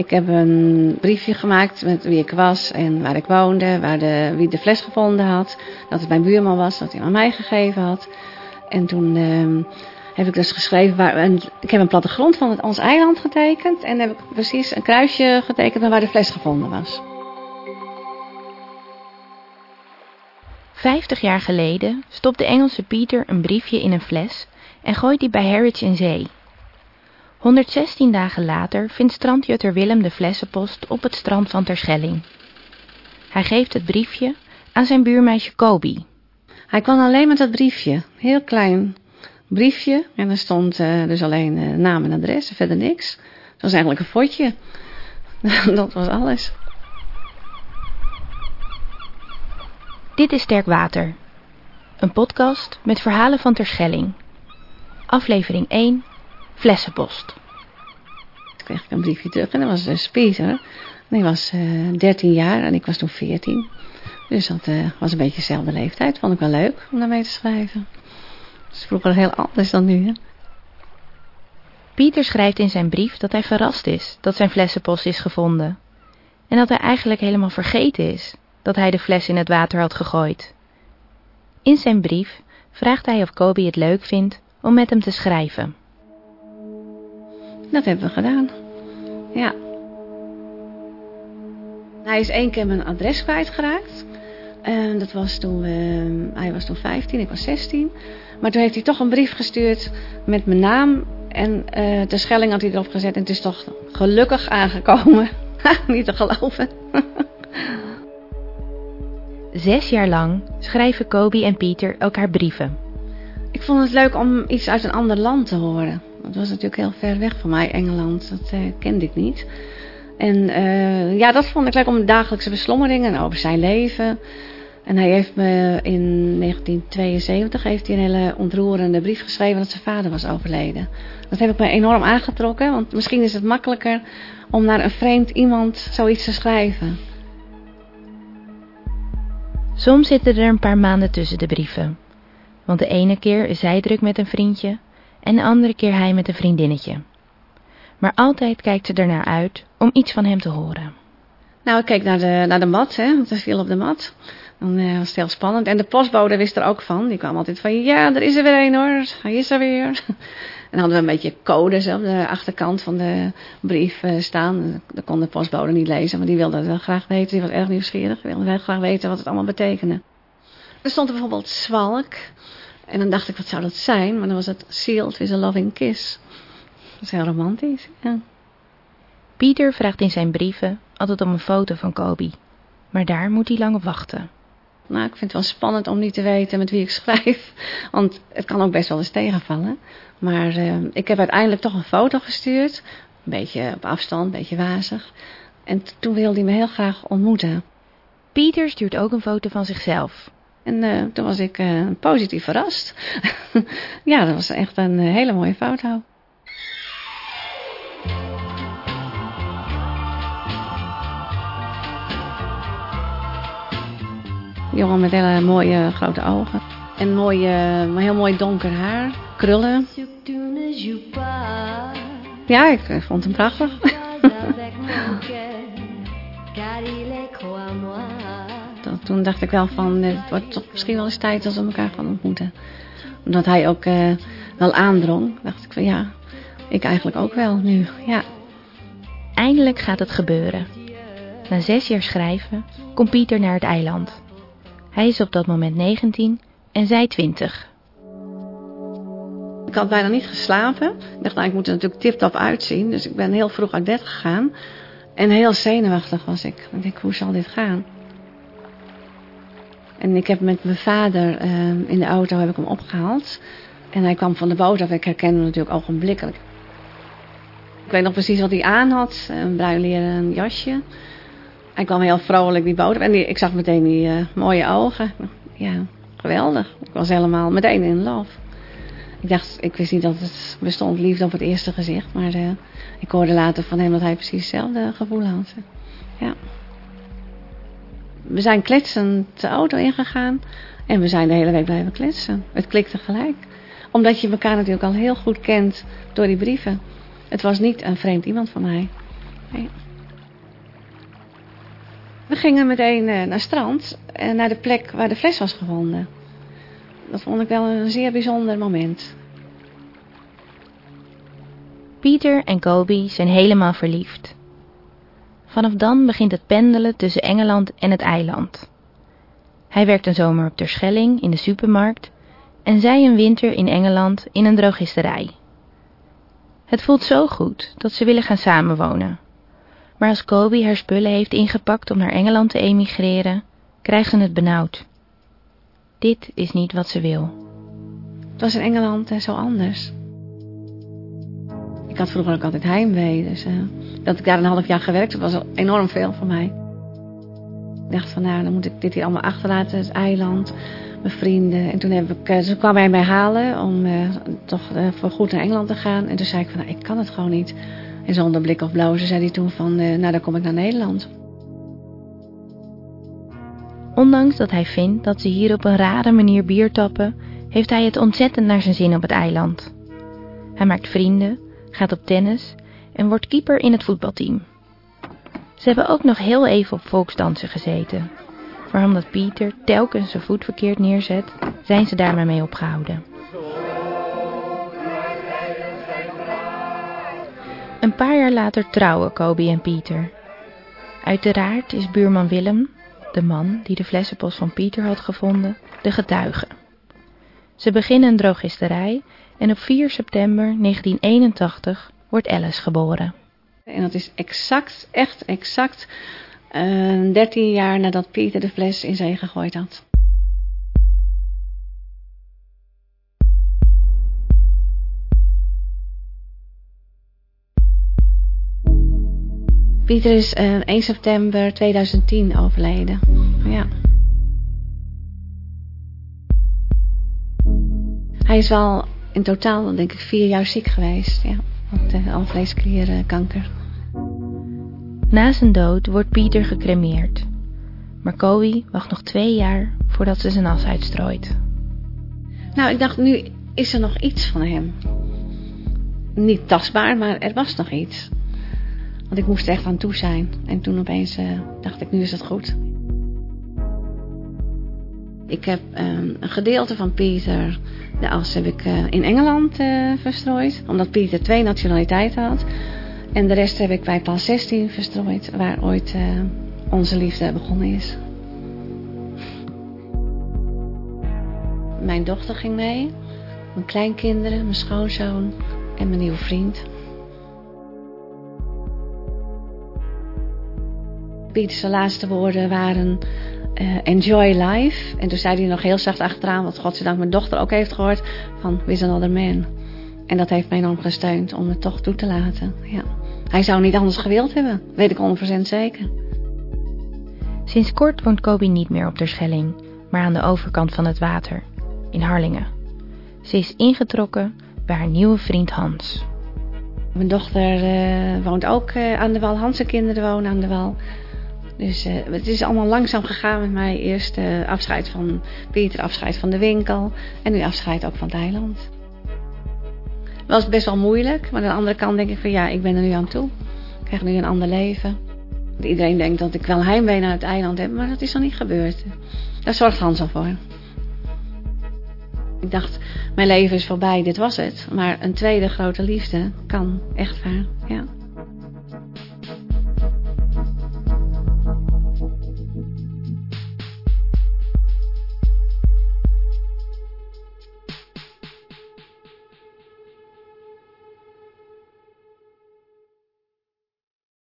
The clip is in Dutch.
Ik heb een briefje gemaakt met wie ik was en waar ik woonde, waar de, wie de fles gevonden had. Dat het mijn buurman was, dat hij aan mij gegeven had. En toen uh, heb ik dus geschreven, waar, en ik heb een plattegrond van het, ons eiland getekend. En heb ik precies een kruisje getekend waar de fles gevonden was. Vijftig jaar geleden stopt de Engelse Pieter een briefje in een fles en gooit die bij Harwich in zee. 116 dagen later vindt strandjutter Willem de flessenpost op het strand van Terschelling. Hij geeft het briefje aan zijn buurmeisje Kobi. Hij kwam alleen met dat briefje, heel klein briefje. En er stond uh, dus alleen uh, naam en adres en verder niks. Het was eigenlijk een fotje. dat was alles. Dit is Sterk Water. Een podcast met verhalen van Terschelling. Aflevering 1, Flessenpost. Toen kreeg ik een briefje terug en dat was dus Pieter. Die was uh, 13 jaar en ik was toen 14. Dus dat uh, was een beetje dezelfde leeftijd. Vond ik wel leuk om daarmee te schrijven. Dat is vroeger heel anders dan nu. Hè? Pieter schrijft in zijn brief dat hij verrast is dat zijn flessenpost is gevonden. En dat hij eigenlijk helemaal vergeten is dat hij de fles in het water had gegooid. In zijn brief vraagt hij of Kobe het leuk vindt om met hem te schrijven. Dat hebben we gedaan. Ja. Hij is één keer mijn adres kwijtgeraakt. En dat was toen, uh, hij was toen 15, ik was 16. Maar toen heeft hij toch een brief gestuurd met mijn naam. En uh, de schelling had hij erop gezet. En het is toch gelukkig aangekomen. Niet te geloven. Zes jaar lang schrijven Kobe en Pieter elkaar brieven. Ik vond het leuk om iets uit een ander land te horen. Dat was natuurlijk heel ver weg van mij, Engeland. Dat uh, kende ik niet. En uh, ja, dat vond ik leuk om dagelijkse beslommeringen over zijn leven. En hij heeft me in 1972 heeft hij een hele ontroerende brief geschreven dat zijn vader was overleden. Dat ik me enorm aangetrokken, want misschien is het makkelijker om naar een vreemd iemand zoiets te schrijven. Soms zitten er een paar maanden tussen de brieven. Want de ene keer is hij druk met een vriendje en de andere keer hij met een vriendinnetje. Maar altijd kijkt ze ernaar uit om iets van hem te horen. Nou, ik keek naar de, naar de mat, hè, want hij viel op de mat. Dan uh, was het heel spannend. En de postbode wist er ook van. Die kwam altijd van, ja, er is er weer een hoor. Hij is er weer. En dan hadden we een beetje codes op de achterkant van de brief uh, staan. Dat kon de postbode niet lezen, maar die wilde het wel graag weten. Die was erg nieuwsgierig. Wilde wel graag weten wat het allemaal betekende. Er stond er bijvoorbeeld zwalk. En dan dacht ik, wat zou dat zijn? Maar dan was het sealed with a loving kiss. Dat is heel romantisch, ja. Pieter vraagt in zijn brieven altijd om een foto van Kobe. Maar daar moet hij lang op wachten. Nou, ik vind het wel spannend om niet te weten met wie ik schrijf. Want het kan ook best wel eens tegenvallen. Maar uh, ik heb uiteindelijk toch een foto gestuurd. Een beetje op afstand, een beetje wazig. En toen wilde hij me heel graag ontmoeten. Pieter stuurt ook een foto van zichzelf. En uh, toen was ik uh, positief verrast. ja, dat was echt een hele mooie foto. jongen met hele mooie grote ogen. En mooie, heel mooi donker haar. Krullen. Ja, ik vond hem prachtig. Toen dacht ik wel van, het wordt toch misschien wel eens tijd als we elkaar gaan ontmoeten. Omdat hij ook uh, wel aandrong, dacht ik van ja, ik eigenlijk ook wel nu, ja. Eindelijk gaat het gebeuren. Na zes jaar schrijven komt Pieter naar het eiland. Hij is op dat moment 19 en zij 20. Ik had bijna niet geslapen. Ik dacht, nou, ik moet er natuurlijk tip-top uitzien. Dus ik ben heel vroeg uit bed gegaan. En heel zenuwachtig was ik. Ik denk, hoe zal dit gaan? En ik heb met mijn vader uh, in de auto heb ik hem opgehaald. En hij kwam van de boot af. Ik herkende hem natuurlijk ogenblikkelijk. Ik weet nog precies wat hij aan had. Een bruin leren jasje. Hij kwam heel vrolijk die boot. En ik zag meteen die uh, mooie ogen. Ja, geweldig. Ik was helemaal meteen in love. Ik dacht, ik wist niet dat het bestond liefde op het eerste gezicht. Maar uh, ik hoorde later van hem dat hij precies hetzelfde gevoel had. Ja. We zijn kletsend de auto ingegaan. En we zijn de hele week blijven kletsen. Het klikte gelijk. Omdat je elkaar natuurlijk al heel goed kent door die brieven. Het was niet een vreemd iemand van mij. We gingen meteen uh, naar strand en naar de plek waar de fles was gevonden. Dat vond ik wel een zeer bijzonder moment. Pieter en Kobe zijn helemaal verliefd. Vanaf dan begint het pendelen tussen Engeland en het eiland. Hij werkt een zomer op Terschelling in de supermarkt en zij een winter in Engeland in een drogisterij. Het voelt zo goed dat ze willen gaan samenwonen. Maar als Kobe haar spullen heeft ingepakt om naar Engeland te emigreren, krijgt ze het benauwd. Dit is niet wat ze wil. Het was in Engeland zo anders. Ik had vroeger ook altijd heimwee, dus uh, dat ik daar een half jaar gewerkt heb, was enorm veel voor mij. Ik dacht van nou, dan moet ik dit hier allemaal achterlaten, het eiland, mijn vrienden. En toen heb uh, ze kwam hij mij halen om uh, toch voor goed naar Engeland te gaan. En toen zei ik van nou, ik kan het gewoon niet. En zonder blik of blauw, zei hij toen van nou, dan kom ik naar Nederland. Ondanks dat hij vindt dat ze hier op een rare manier bier tappen, heeft hij het ontzettend naar zijn zin op het eiland. Hij maakt vrienden, gaat op tennis en wordt keeper in het voetbalteam. Ze hebben ook nog heel even op volksdansen gezeten. Maar omdat Pieter telkens zijn voet verkeerd neerzet, zijn ze daar maar mee opgehouden. Een paar jaar later trouwen Kobe en Pieter. Uiteraard is buurman Willem, de man die de flessenpost van Pieter had gevonden, de getuige. Ze beginnen een drogisterij en op 4 september 1981 wordt Alice geboren. En dat is exact, echt exact, uh, eh, 13 jaar nadat Pieter de fles in zee gegooid had. Pieter is uh, eh, 1 september 2010 overleden. Ja. Hij is wel in totaal denk ik vier jaar ziek geweest. Ja, met uh, alvleesklierkanker. Na zijn dood wordt Pieter gecremeerd. Maar Kowie wacht nog twee jaar voordat ze zijn as uitstrooit. Nou, ik dacht, nu is er nog iets van hem. Niet tastbaar, maar er was nog iets. Want ik moest er echt aan toe zijn. En toen opeens uh, dacht ik, nu is het goed. Ik heb um, een gedeelte van Pieter, de as heb ik uh, in Engeland uh, verstrooid. Omdat Pieter twee nationaliteiten had. En de rest heb ik bij Paal 16 verstrooid, waar ooit uh, onze liefde begonnen is. Mijn dochter ging mee, mijn kleinkinderen, mijn schoonzoon en mijn nieuwe vriend. Pieters laatste woorden waren uh, enjoy life. En toen zei hij nog heel zacht achteraan, wat godzijdank mijn dochter ook heeft gehoord, van with another man. En dat heeft mij enorm gesteund om het toch toe te laten. Ja. Hij zou niet anders gewild hebben, weet ik 100% zeker. Sinds kort woont Kobe niet meer op de Schelling, maar aan de overkant van het water, in Harlingen. Ze is ingetrokken bij haar nieuwe vriend Hans. Mijn dochter uh, woont ook uh, aan de wal. Hans' kinderen wonen aan de wal. Dus uh, het is allemaal langzaam gegaan met mij. Eerst afscheid van Pieter, afscheid van de winkel. En nu afscheid ook van. Het was best wel moeilijk. Maar aan de andere kant denk ik van ja, ik ben er nu aan toe. Ik krijg nu een ander leven. Iedereen denkt dat ik wel heimwee naar het eiland heb. Maar dat is nog niet gebeurd. Daar zorgt Hans al voor. Ik dacht, mijn leven is voorbij, dit was het. Maar een tweede grote liefde kan echt waar, ja.